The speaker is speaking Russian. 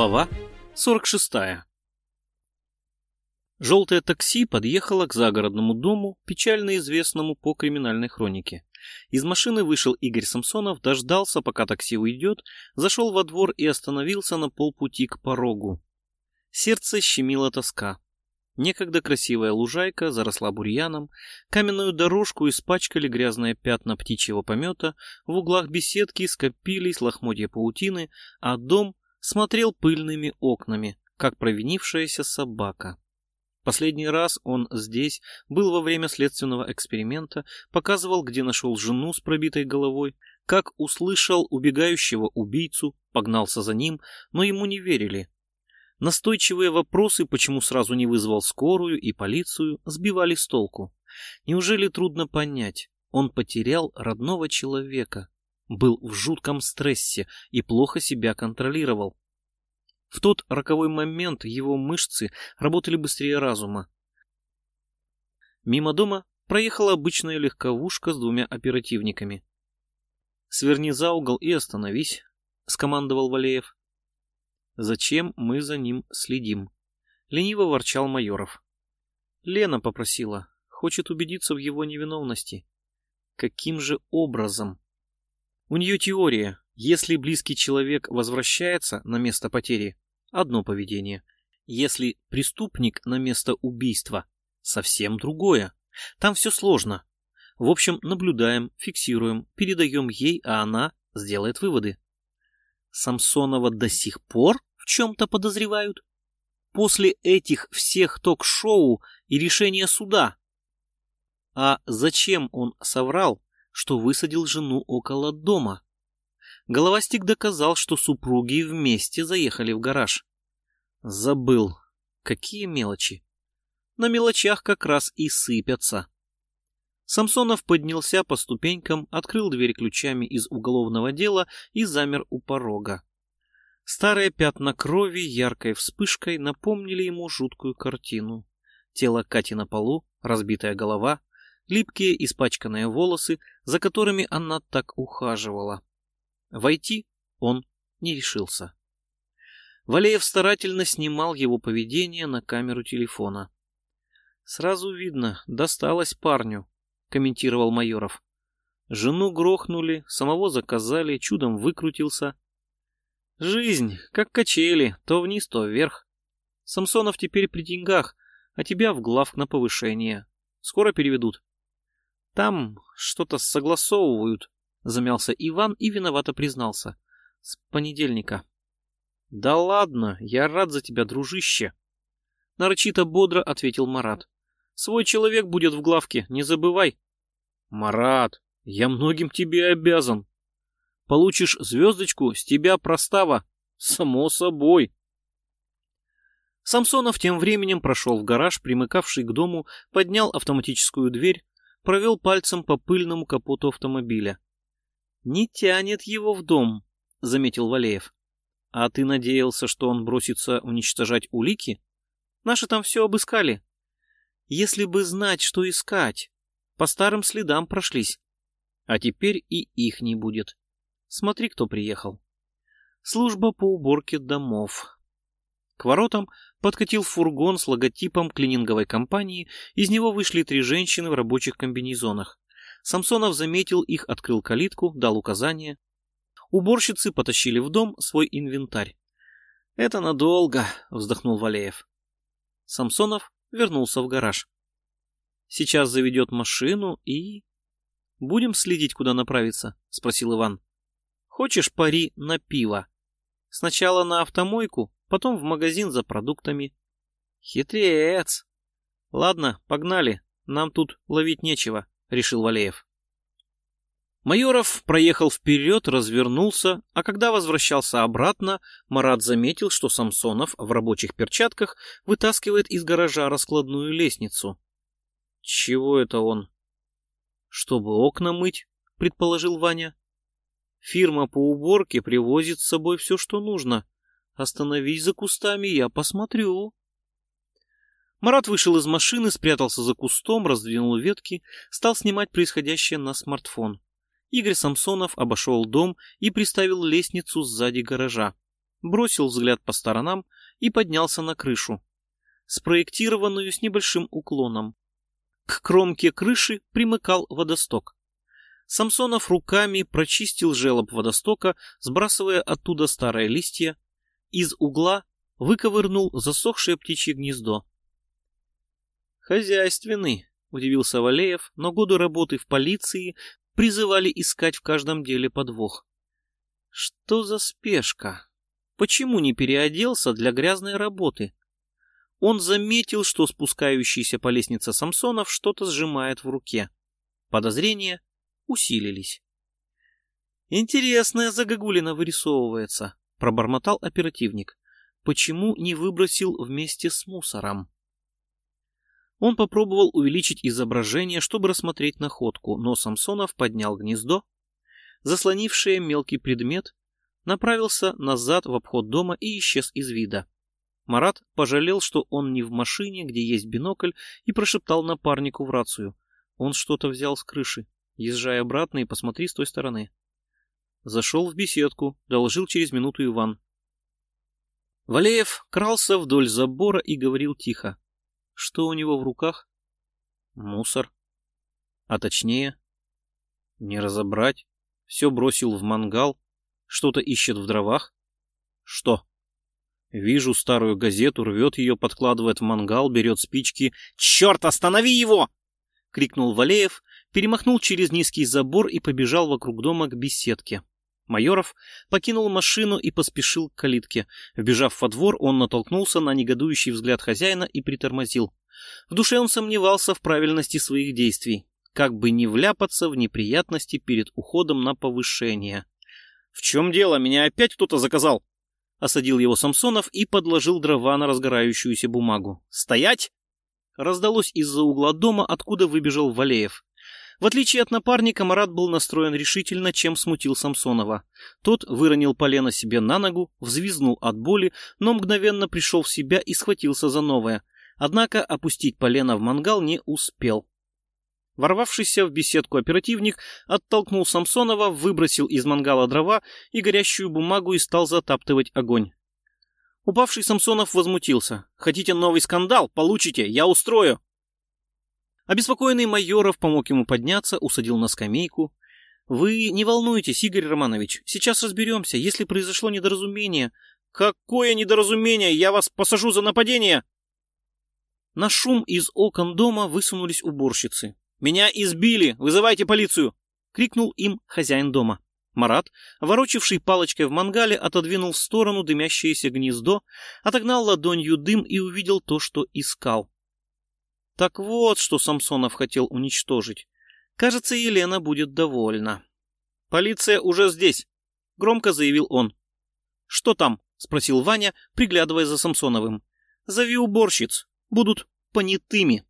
Глава 46 Желтое такси подъехало к загородному дому, печально известному по криминальной хронике. Из машины вышел Игорь Самсонов, дождался, пока такси уйдет, зашел во двор и остановился на полпути к порогу. Сердце щемило тоска. Некогда красивая лужайка заросла бурьяном, каменную дорожку испачкали грязные пятна птичьего помета, в углах беседки скопились лохмотья паутины, а дом смотрел пыльными окнами, как провинившаяся собака. Последний раз он здесь был во время следственного эксперимента, показывал, где нашел жену с пробитой головой, как услышал убегающего убийцу, погнался за ним, но ему не верили. Настойчивые вопросы, почему сразу не вызвал скорую и полицию, сбивали с толку. Неужели трудно понять? Он потерял родного человека, был в жутком стрессе и плохо себя контролировал. В тот роковой момент его мышцы работали быстрее разума. Мимо дома проехала обычная легковушка с двумя оперативниками. «Сверни за угол и остановись», — скомандовал Валеев. «Зачем мы за ним следим?» — лениво ворчал Майоров. Лена попросила, хочет убедиться в его невиновности. Каким же образом? У нее теория, если близкий человек возвращается на место потери, одно поведение. Если преступник на место убийства, совсем другое. Там все сложно. В общем, наблюдаем, фиксируем, передаем ей, а она сделает выводы. Самсонова до сих пор в чем-то подозревают? После этих всех ток-шоу и решения суда. А зачем он соврал, что высадил жену около дома? Головастик доказал, что супруги вместе заехали в гараж. Забыл. Какие мелочи. На мелочах как раз и сыпятся. Самсонов поднялся по ступенькам, открыл дверь ключами из уголовного дела и замер у порога. Старые пятна крови яркой вспышкой напомнили ему жуткую картину. Тело Кати на полу, разбитая голова, липкие испачканные волосы, за которыми она так ухаживала. Войти он не решился. Валеев старательно снимал его поведение на камеру телефона. «Сразу видно, досталось парню», — комментировал Майоров. «Жену грохнули, самого заказали, чудом выкрутился. Жизнь, как качели, то вниз, то вверх. Самсонов теперь при деньгах, а тебя в главк на повышение. Скоро переведут». «Там что-то согласовывают», — замялся Иван и виновато признался. «С понедельника». «Да ладно, я рад за тебя, дружище!» Нарочито бодро ответил Марат. «Свой человек будет в главке, не забывай!» «Марат, я многим тебе обязан!» «Получишь звездочку, с тебя простава!» «Само собой!» Самсонов тем временем прошел в гараж, примыкавший к дому, поднял автоматическую дверь, провел пальцем по пыльному капоту автомобиля. «Не тянет его в дом», — заметил Валеев. «А ты надеялся, что он бросится уничтожать улики? Наши там все обыскали. Если бы знать, что искать, по старым следам прошлись. А теперь и их не будет. Смотри, кто приехал. Служба по уборке домов». К воротам подкатил фургон с логотипом клининговой компании, из него вышли три женщины в рабочих комбинезонах. Самсонов заметил их, открыл калитку, дал указание. Уборщицы потащили в дом свой инвентарь. «Это надолго», — вздохнул Валеев. Самсонов вернулся в гараж. «Сейчас заведет машину и...» «Будем следить, куда направиться?» — спросил Иван. «Хочешь пари на пиво? Сначала на автомойку, потом в магазин за продуктами». «Хитрец!» «Ладно, погнали, нам тут ловить нечего», — решил Валеев. Майоров проехал вперед, развернулся, а когда возвращался обратно, Марат заметил, что Самсонов в рабочих перчатках вытаскивает из гаража раскладную лестницу. Чего это он? Чтобы окна мыть, предположил Ваня. Фирма по уборке привозит с собой все, что нужно. Остановись за кустами, я посмотрю. Марат вышел из машины, спрятался за кустом, раздвинул ветки, стал снимать происходящее на смартфон. Игорь Самсонов обошел дом и приставил лестницу сзади гаража. бросил взгляд по сторонам и поднялся на крышу, спроектированную с небольшим уклоном. К кромке крыши примыкал водосток. Самсонов руками прочистил желоб водостока, сбрасывая оттуда старые листья. Из угла выковырнул засохшее птичье гнездо. «Хозяйственный», — удивился Валеев, но годы работы в полиции призывали искать в каждом деле подвох. «Что за спешка? Почему не переоделся для грязной работы?» Он заметил, что спускающийся по лестнице Самсонов что-то сжимает в руке. Подозрения усилились. «Интересная загогулина вырисовывается», — пробормотал оперативник. «Почему не выбросил вместе с мусором?» Он попробовал увеличить изображение, чтобы рассмотреть находку, но Самсонов поднял гнездо, заслонившее мелкий предмет, направился назад в обход дома и исчез из вида. Марат пожалел, что он не в машине, где есть бинокль, и прошептал напарнику в рацию. Он что-то взял с крыши. Езжай обратно и посмотри с той стороны. Зашел в беседку, доложил через минуту Иван. Валеев крался вдоль забора и говорил тихо. Что у него в руках? Мусор. А точнее, не разобрать. Все бросил в мангал. Что-то ищет в дровах. Что? Вижу старую газету, рвет ее, подкладывает в мангал, берет спички. «Черт, останови его!» — крикнул Валеев, перемахнул через низкий забор и побежал вокруг дома к беседке. Майоров покинул машину и поспешил к калитке. Вбежав во двор, он натолкнулся на негодующий взгляд хозяина и притормозил. В душе он сомневался в правильности своих действий, как бы не вляпаться в неприятности перед уходом на повышение. «В чем дело? Меня опять кто-то заказал?» Осадил его Самсонов и подложил дрова на разгорающуюся бумагу. «Стоять!» Раздалось из-за угла дома, откуда выбежал Валеев. В отличие от напарника, Марат был настроен решительно, чем смутил Самсонова. Тот выронил полено себе на ногу, взвизнул от боли, но мгновенно пришел в себя и схватился за новое. Однако опустить полено в мангал не успел. Ворвавшийся в беседку оперативник оттолкнул Самсонова, выбросил из мангала дрова и горящую бумагу и стал затаптывать огонь. Упавший Самсонов возмутился. «Хотите новый скандал? Получите! Я устрою!» Обеспокоенный Майоров помог ему подняться, усадил на скамейку. «Вы не волнуйтесь, Игорь Романович, сейчас разберемся, если произошло недоразумение». «Какое недоразумение? Я вас посажу за нападение!» На шум из окон дома высунулись уборщицы. «Меня избили! Вызывайте полицию!» — крикнул им хозяин дома. Марат, ворочивший палочкой в мангале, отодвинул в сторону дымящееся гнездо, отогнал ладонью дым и увидел то, что искал. Так вот, что Самсонов хотел уничтожить. Кажется, Елена будет довольна. «Полиция уже здесь», — громко заявил он. «Что там?» — спросил Ваня, приглядывая за Самсоновым. «Зови уборщиц. Будут понятыми».